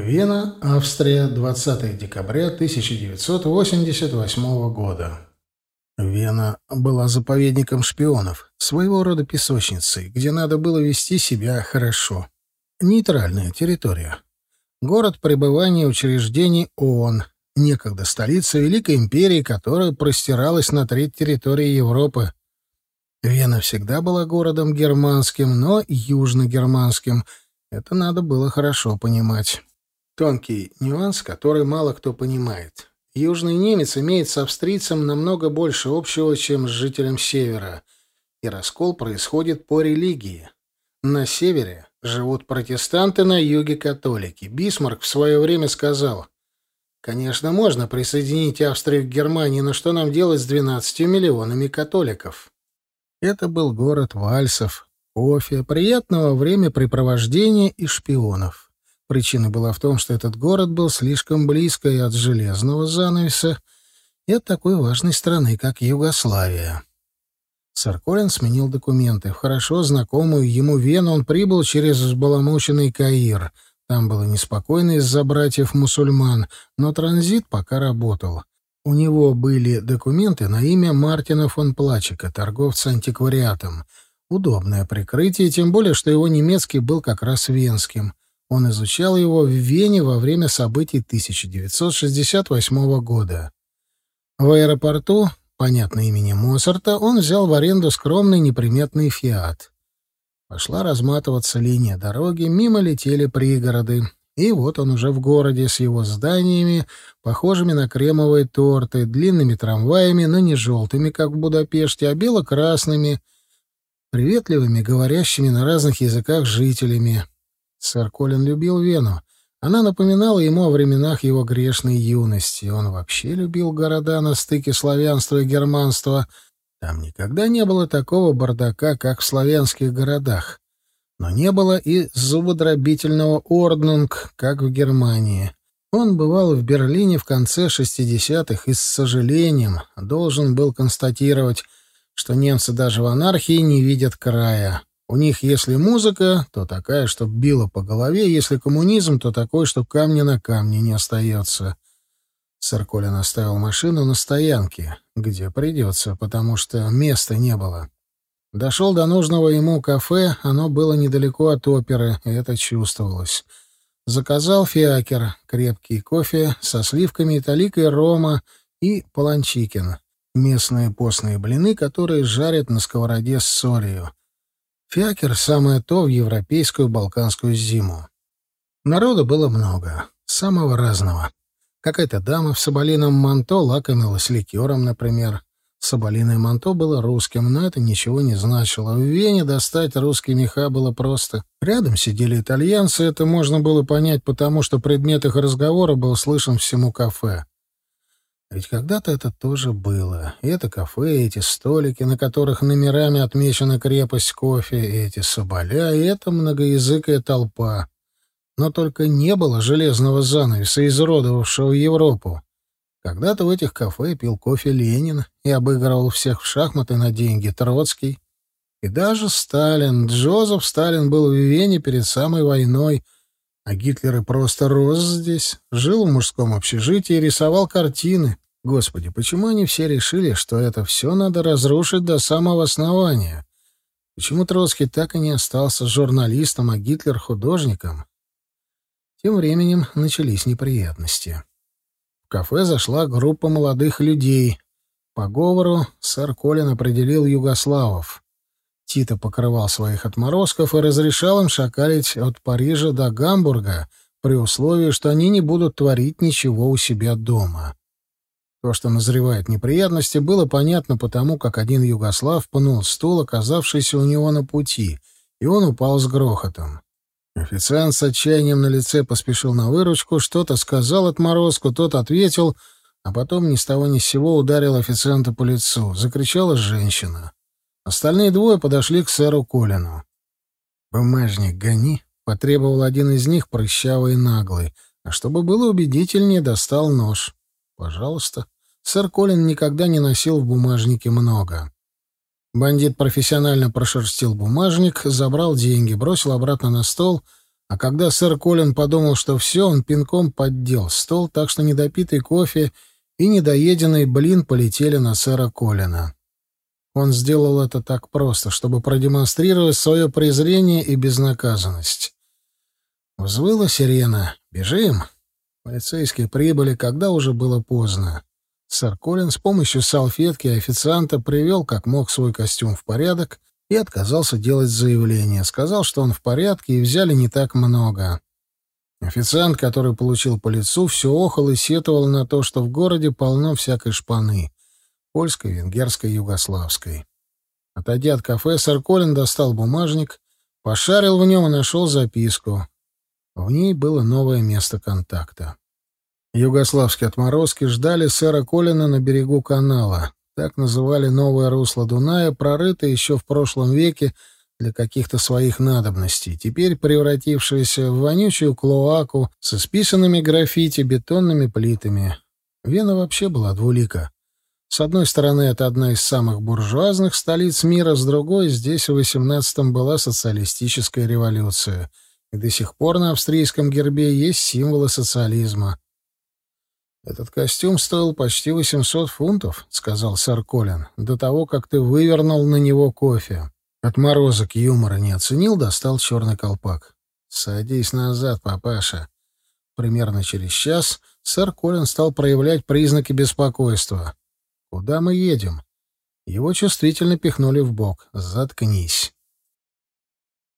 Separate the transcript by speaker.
Speaker 1: Вена, Австрия, 20 декабря 1988 года. Вена была заповедником шпионов, своего рода песочницей, где надо было вести себя хорошо. Нейтральная территория. Город пребывания учреждений ООН, некогда столица Великой империи, которая простиралась на треть территории Европы. Вена всегда была городом германским, но южногерманским. Это надо было хорошо понимать. Тонкий нюанс, который мало кто понимает. Южный немец имеет с австрийцем намного больше общего, чем с жителем севера, и раскол происходит по религии. На севере живут протестанты, на юге — католики. Бисмарк в свое время сказал, «Конечно, можно присоединить Австрию к Германии, но что нам делать с 12 миллионами католиков?» Это был город вальсов, кофе, приятного времяпрепровождения и шпионов. Причина была в том, что этот город был слишком близко и от железного занавеса, и от такой важной страны, как Югославия. Сарколин сменил документы. В хорошо знакомую ему Вену он прибыл через взбаламученный Каир. Там было неспокойно из-за братьев-мусульман, но транзит пока работал. У него были документы на имя Мартина фон Плачика, торговца антиквариатом. Удобное прикрытие, тем более, что его немецкий был как раз венским. Он изучал его в Вене во время событий 1968 года. В аэропорту, понятно имени Моцарта, он взял в аренду скромный неприметный «Фиат». Пошла разматываться линия дороги, мимо летели пригороды. И вот он уже в городе с его зданиями, похожими на кремовые торты, длинными трамваями, но не желтыми, как в Будапеште, а бело-красными, приветливыми, говорящими на разных языках жителями. Сэр Колин любил Вену. Она напоминала ему о временах его грешной юности. Он вообще любил города на стыке славянства и германства. Там никогда не было такого бардака, как в славянских городах. Но не было и зубодробительного орднунг, как в Германии. Он бывал в Берлине в конце 60-х и с сожалением должен был констатировать, что немцы даже в анархии не видят края. У них, если музыка, то такая, чтоб била по голове, если коммунизм, то такой, что камня на камне не остается. Сарколин оставил машину на стоянке, где придется, потому что места не было. Дошел до нужного ему кафе, оно было недалеко от оперы, это чувствовалось. Заказал фиакер, крепкий кофе со сливками и таликой рома и паланчикин, местные постные блины, которые жарят на сковороде с солью. Фиакер — самое то в европейскую балканскую зиму. Народу было много, самого разного. Какая-то дама в соболином манто лакомилась ликером, например. Соболиное манто было русским, но это ничего не значило. В Вене достать русские меха было просто. Рядом сидели итальянцы, это можно было понять, потому что предмет их разговора был слышен всему кафе. Ведь когда-то это тоже было. И это кафе, и эти столики, на которых номерами отмечена крепость кофе, и эти соболя, и эта многоязыкая толпа. Но только не было железного занавеса, изуродовавшего Европу. Когда-то в этих кафе пил кофе Ленин и обыгрывал всех в шахматы на деньги Троцкий. И даже Сталин, Джозеф Сталин был в Вене перед самой войной, а Гитлер и просто рос здесь, жил в мужском общежитии и рисовал картины. Господи, почему они все решили, что это все надо разрушить до самого основания? Почему Троцкий так и не остался журналистом, а Гитлер — художником? Тем временем начались неприятности. В кафе зашла группа молодых людей. По говору сэр Колин определил югославов. Тита покрывал своих отморозков и разрешал им шакалить от Парижа до Гамбурга при условии, что они не будут творить ничего у себя дома. То, что назревает неприятности, было понятно потому, как один югослав пнул стул, оказавшийся у него на пути, и он упал с грохотом. Официант с отчаянием на лице поспешил на выручку, что-то сказал отморозку, тот ответил, а потом ни с того ни с сего ударил официанта по лицу. Закричала женщина. Остальные двое подошли к сэру Колину. «Бумажник гони», — потребовал один из них, прыщавый и наглый, а чтобы было убедительнее, достал нож. «Пожалуйста». Сэр Колин никогда не носил в бумажнике много. Бандит профессионально прошерстил бумажник, забрал деньги, бросил обратно на стол, А когда сэр Колин подумал, что все, он пинком поддел стол, так что недопитый кофе и недоеденный блин полетели на сэра Колина. Он сделал это так просто, чтобы продемонстрировать свое презрение и безнаказанность. Взвыла сирена. «Бежим!» Полицейские прибыли, когда уже было поздно. Сэр Колин с помощью салфетки официанта привел как мог свой костюм в порядок и отказался делать заявление. Сказал, что он в порядке, и взяли не так много. Официант, который получил по лицу, все охал и сетовал на то, что в городе полно всякой шпаны. Польской, венгерской, югославской. Отойдя от кафе, сэр Колин достал бумажник, пошарил в нем и нашел записку. В ней было новое место контакта. Югославские отморозки ждали сэра Колина на берегу канала. Так называли новое русло Дуная, прорытое еще в прошлом веке для каких-то своих надобностей, теперь превратившееся в вонючую клоаку с исписанными граффити бетонными плитами. Вена вообще была двулика. С одной стороны, это одна из самых буржуазных столиц мира, с другой, здесь в XVIII была социалистическая революция, и до сих пор на австрийском гербе есть символы социализма. «Этот костюм стоил почти 800 фунтов», — сказал сэр Колин, — «до того, как ты вывернул на него кофе». Отморозок юмора не оценил, достал черный колпак. «Садись назад, папаша». Примерно через час сэр Колин стал проявлять признаки беспокойства. «Куда мы едем?» Его чувствительно пихнули в бок. «Заткнись».